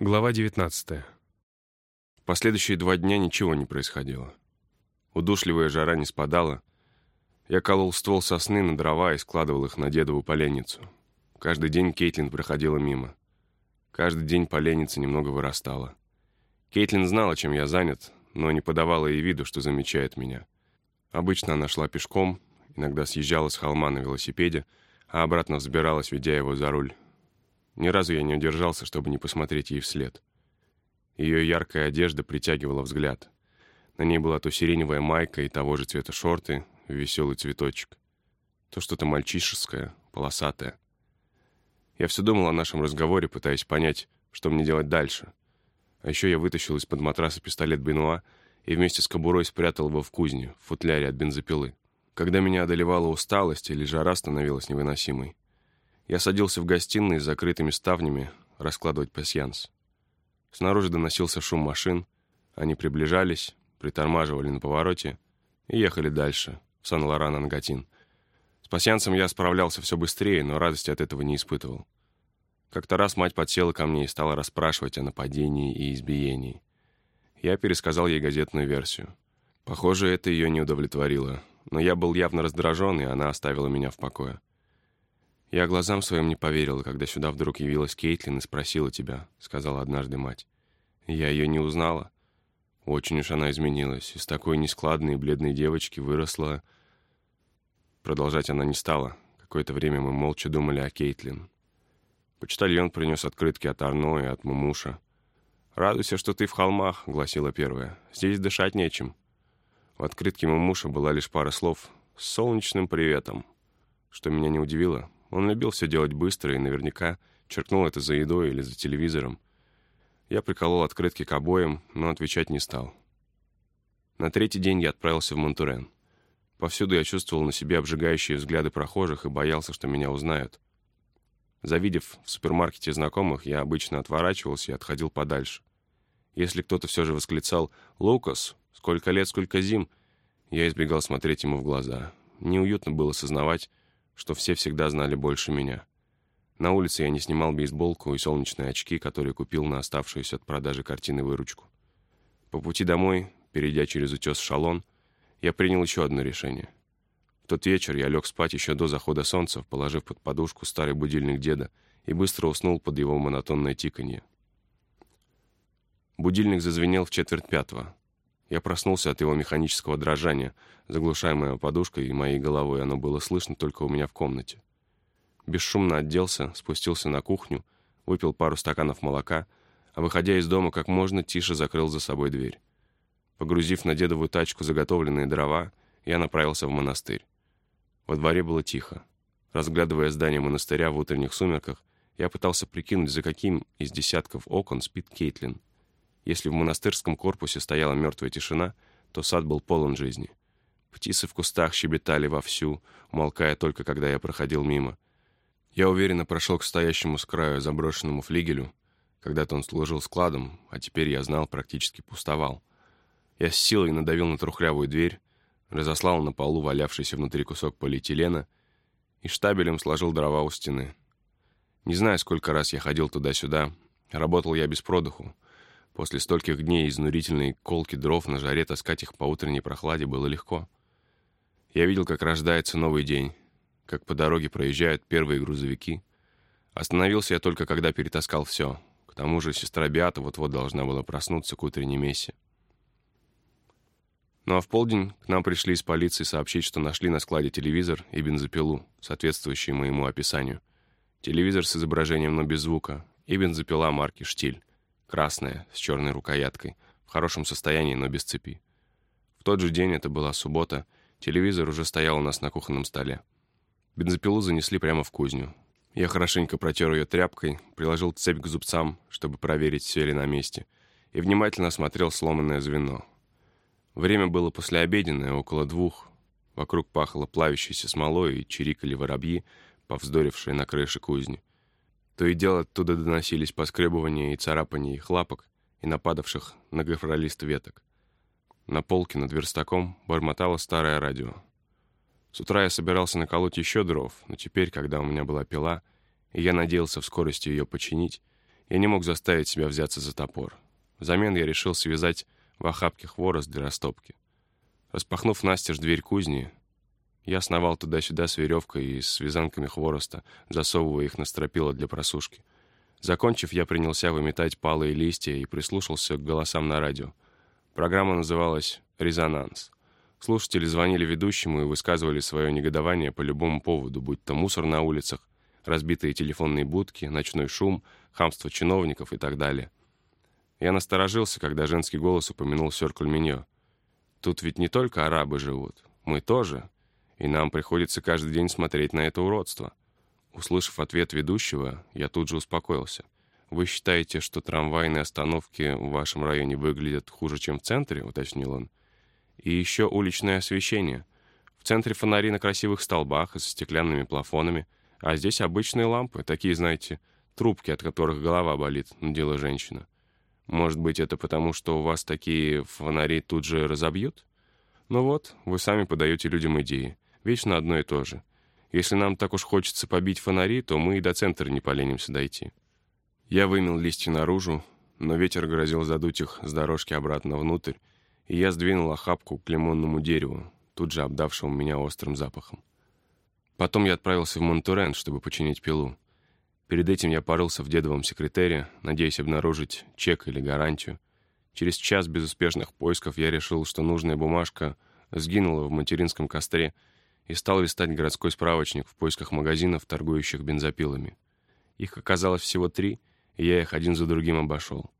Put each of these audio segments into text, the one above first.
Глава 19. Последующие два дня ничего не происходило. Удушливая жара не спадала. Я колол ствол сосны на дрова и складывал их на дедову поленницу. Каждый день Кейтлин проходила мимо. Каждый день поленница немного вырастала. Кейтлин знала, чем я занят, но не подавала ей виду, что замечает меня. Обычно она шла пешком, иногда съезжала с холма на велосипеде, а обратно взбиралась, ведя его за руль. Ни разу я не удержался, чтобы не посмотреть ей вслед. Ее яркая одежда притягивала взгляд. На ней была то сиреневая майка и того же цвета шорты, веселый цветочек. То что-то мальчишеское, полосатое. Я все думал о нашем разговоре, пытаясь понять, что мне делать дальше. А еще я вытащил из-под матраса пистолет Бенуа и вместе с кобурой спрятал его в кузне, в футляре от бензопилы. Когда меня одолевала усталость или жара становилась невыносимой, я садился в гостиной с закрытыми ставнями раскладывать пасьянс. Снаружи доносился шум машин. Они приближались, притормаживали на повороте и ехали дальше, в Сан-Лоран-Ангатин. С пасьянсом я справлялся все быстрее, но радости от этого не испытывал. Как-то раз мать подсела ко мне и стала расспрашивать о нападении и избиении. Я пересказал ей газетную версию. Похоже, это ее не удовлетворило, но я был явно раздражен, и она оставила меня в покое. «Я глазам своим не поверила, когда сюда вдруг явилась Кейтлин и спросила тебя», — сказала однажды мать. «Я ее не узнала. Очень уж она изменилась. Из такой нескладной и бледной девочки выросла...» Продолжать она не стала. Какое-то время мы молча думали о Кейтлин. Почтальон принес открытки от Арно и от Мумуша. «Радуйся, что ты в холмах», — гласила первая. «Здесь дышать нечем». В открытке Мумуша была лишь пара слов с солнечным приветом. Что меня не удивило, он любил все делать быстро и наверняка черкнул это за едой или за телевизором. Я приколол открытки к обоим, но отвечать не стал. На третий день я отправился в Монтурен. Повсюду я чувствовал на себе обжигающие взгляды прохожих и боялся, что меня узнают. Завидев в супермаркете знакомых, я обычно отворачивался и отходил подальше. Если кто-то все же восклицал «Лукас, сколько лет, сколько зим», я избегал смотреть ему в глаза. Неуютно было сознавать, что все всегда знали больше меня. На улице я не снимал бейсболку и солнечные очки, которые купил на оставшуюся от продажи картины выручку. По пути домой, перейдя через утес Шалон, я принял еще одно решение. В тот вечер я лег спать еще до захода солнца, положив под подушку старый будильник деда, и быстро уснул под его монотонное тиканье. Будильник зазвенел в четверть пятого. Я проснулся от его механического дрожания, заглушаемого подушкой и моей головой. Оно было слышно только у меня в комнате. Бесшумно отделся, спустился на кухню, выпил пару стаканов молока, а, выходя из дома, как можно тише закрыл за собой дверь. Погрузив на дедовую тачку заготовленные дрова, я направился в монастырь. Во дворе было тихо. Разглядывая здание монастыря в утренних сумерках, я пытался прикинуть, за каким из десятков окон спит Кейтлин — если в монастырском корпусе стояла мертвая тишина, то сад был полон жизни. Птицы в кустах щебетали вовсю, умолкая только, когда я проходил мимо. Я уверенно прошел к стоящему с краю заброшенному флигелю. Когда-то он служил складом, а теперь, я знал, практически пустовал. Я с силой надавил на трухлявую дверь, разослал на полу валявшийся внутри кусок полиэтилена и штабелем сложил дрова у стены. Не знаю, сколько раз я ходил туда-сюда. Работал я без продыху. После стольких дней изнурительной колки дров на жаре таскать их по утренней прохладе было легко. Я видел, как рождается новый день, как по дороге проезжают первые грузовики. Остановился я только, когда перетаскал все. К тому же сестра Биата вот-вот должна была проснуться к утренней мессе. Ну а в полдень к нам пришли из полиции сообщить, что нашли на складе телевизор и бензопилу, соответствующие моему описанию. Телевизор с изображением, но без звука, и бензопила марки «Штиль» красная, с черной рукояткой, в хорошем состоянии, но без цепи. В тот же день, это была суббота, телевизор уже стоял у нас на кухонном столе. Бензопилу занесли прямо в кузню. Я хорошенько протер ее тряпкой, приложил цепь к зубцам, чтобы проверить, все ли на месте, и внимательно осмотрел сломанное звено. Время было послеобеденное, около двух. Вокруг пахло плавящейся смолой и чирикали воробьи, повздорившие на крыше кузни. То и дело оттуда доносились поскребывания и царапания их лапок и нападавших на гофролист веток. На полке над верстаком бормотало старое радио. С утра я собирался наколоть еще дров, но теперь, когда у меня была пила, и я надеялся в скорости ее починить, Я не мог заставить себя взяться за топор. Взамен я решил связать в охапке хворост для растопки. Распахнув настежь дверь кузни, я сновал туда-сюда с веревкой и с вязанками хвороста, засовывая их на стропила для просушки. Закончив, я принялся выметать палые листья и прислушался к голосам на радио. Программа называлась «Резонанс». Слушатели звонили ведущему и высказывали свое негодование по любому поводу, будь то мусор на улицах, разбитые телефонные будки, ночной шум, хамство чиновников и так далее. Я насторожился, когда женский голос упомянул Сёркуль-Миньо. Тут ведь не только арабы живут, мы тоже, и нам приходится каждый день смотреть на это уродство. Услышав ответ ведущего, я тут же успокоился. «Вы считаете, что трамвайные остановки в вашем районе выглядят хуже, чем в центре?» — уточнил он. «И еще уличное освещение. В центре фонари на красивых столбах и со стеклянными плафонами, а здесь обычные лампы, такие, знаете, трубки, от которых голова болит, дело женщина. Может быть, это потому, что у вас такие фонари тут же разобьют? Ну вот, вы сами подаете людям идеи. Вечно одно и то же. Если нам так уж хочется побить фонари, то мы и до центра не поленимся дойти. Я вымел листья наружу, но ветер грозил задуть их с дорожки обратно внутрь, и я сдвинул охапку к лимонному дереву, тут же обдавшему меня острым запахом. Потом я отправился в Монтурен, чтобы починить пилу. Перед этим я порылся в дедовом секретаре, надеясь обнаружить чек или гарантию. Через час безуспешных поисков я решил, что нужная бумажка сгинула в материнском костре — и стал листать городской справочник в поисках магазинов, торгующих бензопилами. Их оказалось всего три, и я их один за другим обошел.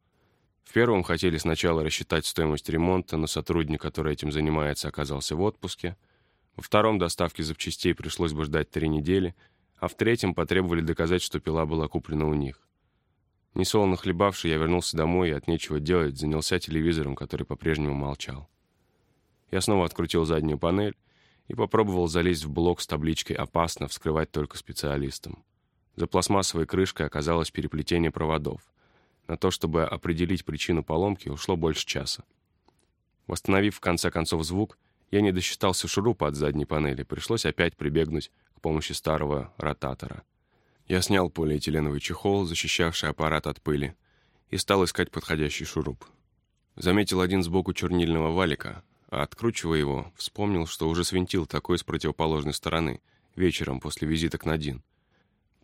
В первом хотели сначала рассчитать стоимость ремонта, но сотрудник, который этим занимается, оказался в отпуске. Во втором доставке запчастей пришлось бы ждать три недели, а в третьем потребовали доказать, что пила была куплена у них. Несолоно хлебавший, я вернулся домой и от нечего делать занялся телевизором, который по-прежнему молчал. Я снова открутил заднюю панель, и попробовал залезть в блок с табличкой «Опасно вскрывать только специалистам». За пластмассовой крышкой оказалось переплетение проводов. На то, чтобы определить причину поломки, ушло больше часа. Восстановив в конце концов звук, я не досчитался шурупа от задней панели, пришлось опять прибегнуть к помощи старого ротатора. Я снял полиэтиленовый чехол, защищавший аппарат от пыли, и стал искать подходящий шуруп. Заметил один сбоку чернильного валика, откручивая его, вспомнил, что уже свинтил такой с противоположной стороны, вечером после визита к Надин.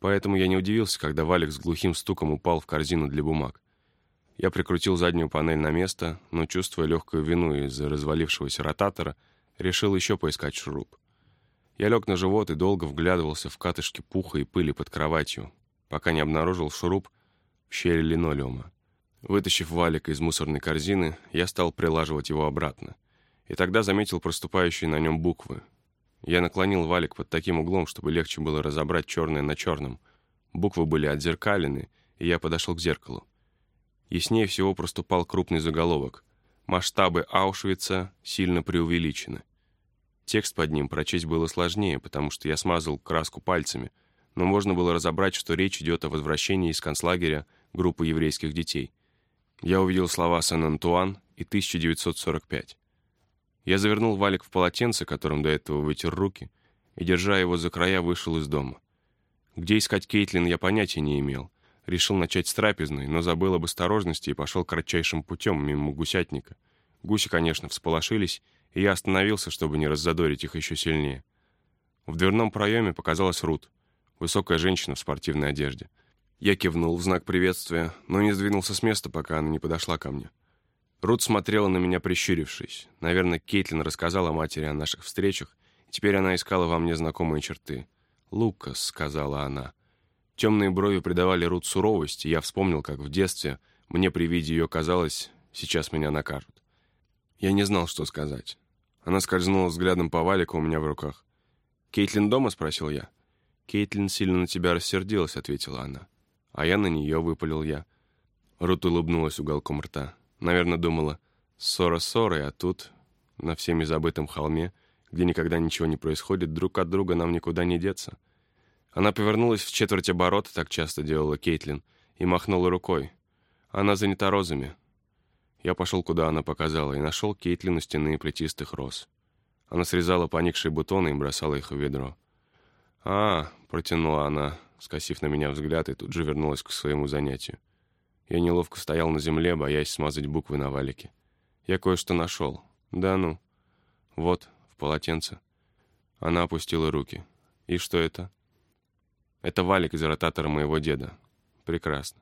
Поэтому я не удивился, когда валик с глухим стуком упал в корзину для бумаг. Я прикрутил заднюю панель на место, но, чувствуя легкую вину из-за развалившегося ротатора, решил еще поискать шуруп. Я лег на живот и долго вглядывался в катышки пуха и пыли под кроватью, пока не обнаружил шуруп в щели линолеума. Вытащив валик из мусорной корзины, я стал прилаживать его обратно и тогда заметил проступающие на нем буквы. Я наклонил валик под таким углом, чтобы легче было разобрать черное на черном. Буквы были отзеркалены, и я подошел к зеркалу. Яснее всего проступал крупный заголовок. Масштабы Аушвица сильно преувеличены. Текст под ним прочесть было сложнее, потому что я смазал краску пальцами, но можно было разобрать, что речь идет о возвращении из концлагеря группы еврейских детей. Я увидел слова «Сен-Антуан» и «1945». Я завернул валик в полотенце, которым до этого вытер руки, и, держа его за края, вышел из дома. Где искать Кейтлин, я понятия не имел. Решил начать с трапезной, но забыл об осторожности и пошел кратчайшим путем мимо гусятника. Гуси, конечно, всполошились, и я остановился, чтобы не раззадорить их еще сильнее. В дверном проеме показалась Рут, высокая женщина в спортивной одежде. Я кивнул в знак приветствия, но не сдвинулся с места, пока она не подошла ко мне. Рут смотрела на меня, прищурившись. Наверное, Кейтлин рассказала матери о наших встречах, и теперь она искала во мне знакомые черты. «Лукас», — сказала она. Темные брови придавали Рут суровость, и я вспомнил, как в детстве мне при виде ее казалось, сейчас меня накажут. Я не знал, что сказать. Она скользнула взглядом по валику у меня в руках. «Кейтлин дома?» — спросил я. «Кейтлин сильно на тебя рассердилась», — ответила она. А я на нее выпалил я. Рут улыбнулась уголком рта. Наверное, думала, ссора ссорой, а тут, на всеми забытом холме, где никогда ничего не происходит, друг от друга нам никуда не деться. Она повернулась в четверть оборота, так часто делала Кейтлин, и махнула рукой. Она занята розами. Я пошел, куда она показала, и нашел Кейтлин у стены плетистых роз. Она срезала поникшие бутоны и бросала их в ведро. «А, — протянула она, скосив на меня взгляд, и тут же вернулась к своему занятию. Я неловко стоял на земле, боясь смазать буквы на валике. Я кое-что нашел. Да ну. Вот, в полотенце. Она опустила руки. И что это? Это валик из ротатора моего деда. Прекрасно.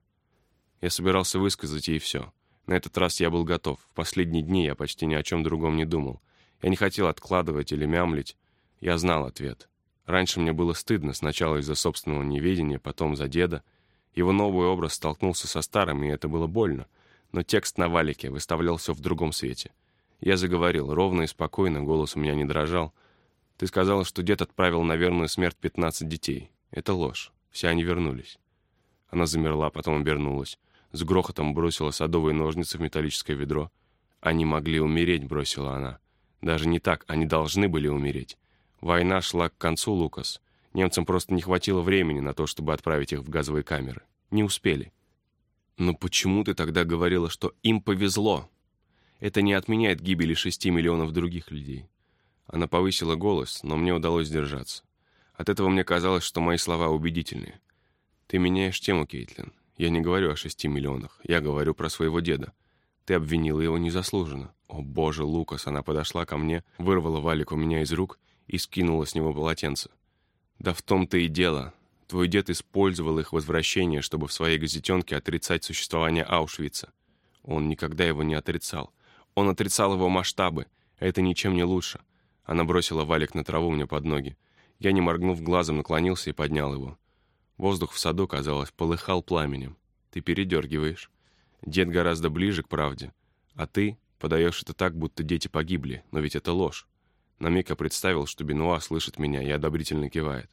Я собирался высказать ей все. На этот раз я был готов. В последние дни я почти ни о чем другом не думал. Я не хотел откладывать или мямлить. Я знал ответ. Раньше мне было стыдно, сначала из-за собственного неведения, потом за деда. Его новый образ столкнулся со старым, и это было больно. Но текст на валике выставлял все в другом свете. Я заговорил, ровно и спокойно, голос у меня не дрожал. «Ты сказала, что дед отправил на верную смерть 15 детей. Это ложь. Все они вернулись». Она замерла, потом обернулась. С грохотом бросила садовые ножницы в металлическое ведро. «Они могли умереть», — бросила она. «Даже не так, они должны были умереть. Война шла к концу, Лукас. Немцам просто не хватило времени на то, чтобы отправить их в газовые камеры. Не успели». «Но почему ты тогда говорила, что им повезло?» «Это не отменяет гибели шести миллионов других людей». Она повысила голос, но мне удалось сдержаться. От этого мне казалось, что мои слова убедительные. «Ты меняешь тему, Кейтлин. Я не говорю о шести миллионах. Я говорю про своего деда. Ты обвинила его незаслуженно. О, боже, Лукас!» Она подошла ко мне, вырвала валик у меня из рук и скинула с него полотенце. «Да в том-то и дело. Твой дед использовал их возвращение, чтобы в своей газетенке отрицать существование Аушвица. Он никогда его не отрицал. Он отрицал его масштабы. Это ничем не лучше. Она бросила валик на траву мне под ноги. Я, не моргнув глазом, наклонился и поднял его. Воздух в саду, казалось, полыхал пламенем. Ты передергиваешь. Дед гораздо ближе к правде. А ты подаешь это так, будто дети погибли, но ведь это ложь. На миг представил, что Бенуа слышит меня и одобрительно кивает.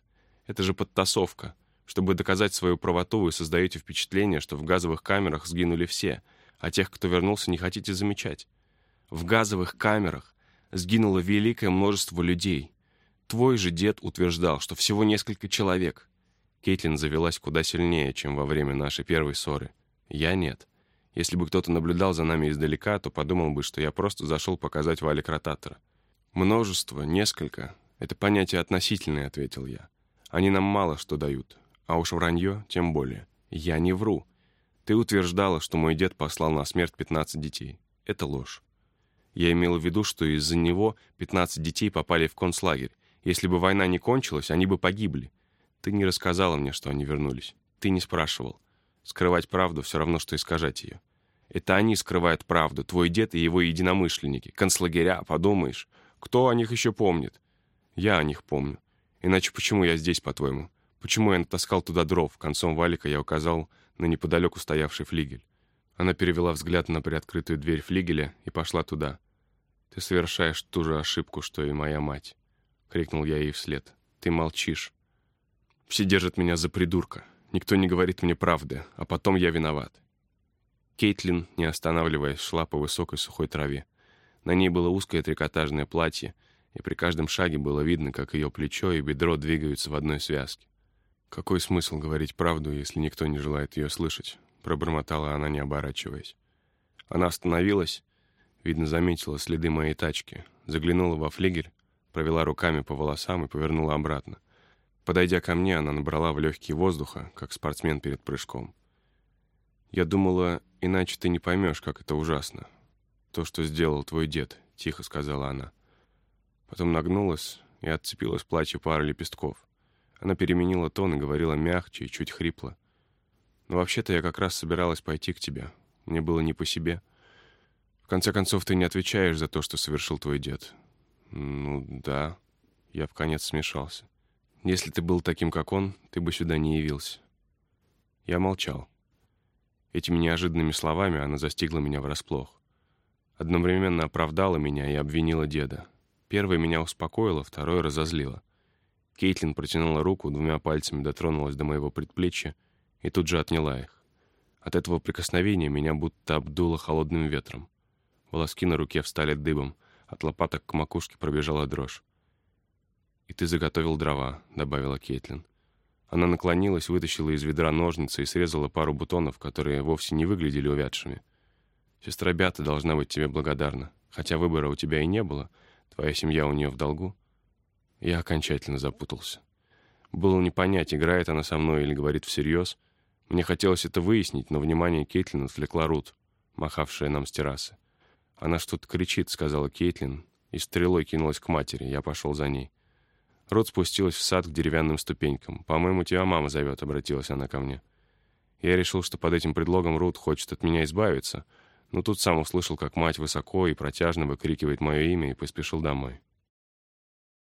Это же подтасовка. Чтобы доказать свою правоту, вы создаете впечатление, что в газовых камерах сгинули все, а тех, кто вернулся, не хотите замечать. В газовых камерах сгинуло великое множество людей. Твой же дед утверждал, что всего несколько человек. Кейтлин завелась куда сильнее, чем во время нашей первой ссоры. Я нет. Если бы кто-то наблюдал за нами издалека, то подумал бы, что я просто зашел показать валик ротатора. «Множество, несколько — это понятие относительное», — ответил я. «Они нам мало что дают, а уж вранье тем более. Я не вру. Ты утверждала, что мой дед послал на смерть 15 детей. Это ложь. Я имела в виду, что из-за него 15 детей попали в концлагерь. Если бы война не кончилась, они бы погибли. Ты не рассказала мне, что они вернулись. Ты не спрашивал. Скрывать правду все равно, что искажать ее. Это они скрывают правду, твой дед и его единомышленники. Концлагеря, подумаешь. Кто о них еще помнит? Я о них помню. Иначе почему я здесь, по-твоему? Почему я натаскал туда дров? Концом валика я указал на неподалеку стоявший флигель. Она перевела взгляд на приоткрытую дверь флигеля и пошла туда. «Ты совершаешь ту же ошибку, что и моя мать», — крикнул я ей вслед. «Ты молчишь. Все держат меня за придурка. Никто не говорит мне правды, а потом я виноват. Кейтлин, не останавливаясь, шла по высокой сухой траве. На ней было узкое трикотажное платье, и при каждом шаге было видно, как ее плечо и бедро двигаются в одной связке. «Какой смысл говорить правду, если никто не желает ее слышать?» — пробормотала она, не оборачиваясь. Она остановилась, видно, заметила следы моей тачки, заглянула во флигель, провела руками по волосам и повернула обратно. Подойдя ко мне, она набрала в легкие воздуха, как спортсмен перед прыжком. «Я думала, иначе ты не поймешь, как это ужасно. То, что сделал твой дед», — тихо сказала она. Потом нагнулась и отцепила с платья пару лепестков. Она переменила тон и говорила мягче и чуть хрипло. «Но вообще-то я как раз собиралась пойти к тебе. Мне было не по себе. В конце концов, ты не отвечаешь за то, что совершил твой дед». «Ну, да». Я в конец смешался. Если ты был таким, как он, ты бы сюда не явился. Я молчал. Этими неожиданными словами она застигла меня врасплох. Одновременно оправдала меня и обвинила деда. Первое меня успокоило, второе разозлило. Кейтлин протянула руку, двумя пальцами дотронулась до моего предплечья и тут же отняла их. От этого прикосновения меня будто обдуло холодным ветром. Волоски на руке встали дыбом, от лопаток к макушке пробежала дрожь. «И ты заготовил дрова», — добавила Кейтлин. Она наклонилась, вытащила из ведра ножницы и срезала пару бутонов, которые вовсе не выглядели увядшими. «Сестра Бята должна быть тебе благодарна. Хотя выбора у тебя и не было, твоя семья у нее в долгу». Я окончательно запутался. Было не понять, играет она со мной или говорит всерьез. Мне хотелось это выяснить, но внимание Кейтлин отвлекла Рут, махавшая нам с террасы. «Она что-то кричит», — сказала Кейтлин, и стрелой кинулась к матери. Я пошел за ней. Рот спустилась в сад к деревянным ступенькам. «По-моему, тебя мама зовет», — обратилась она ко мне. Я решил, что под этим предлогом Рут хочет от меня избавиться, но тут сам услышал, как мать высоко и протяжно выкрикивает мое имя и поспешил домой.